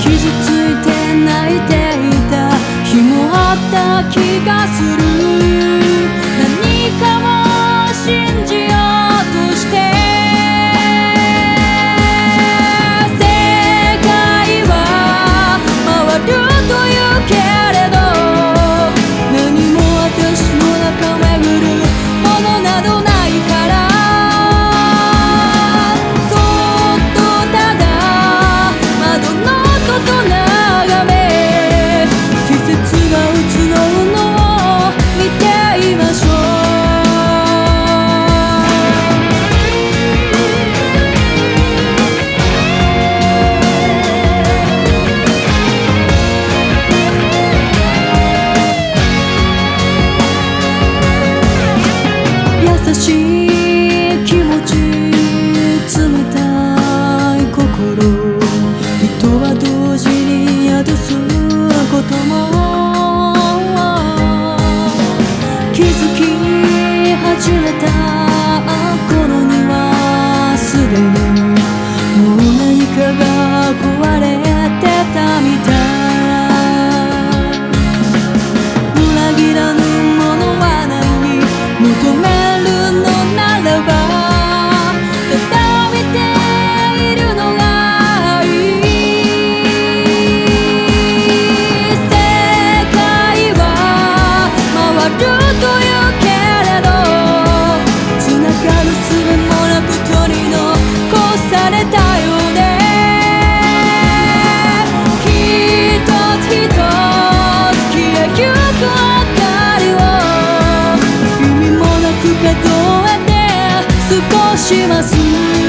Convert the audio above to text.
傷ついて泣いていた。日もあった気がする。優しい気持ち冷たい心人は同時に宿すことも気づき始めた頃にはすでにします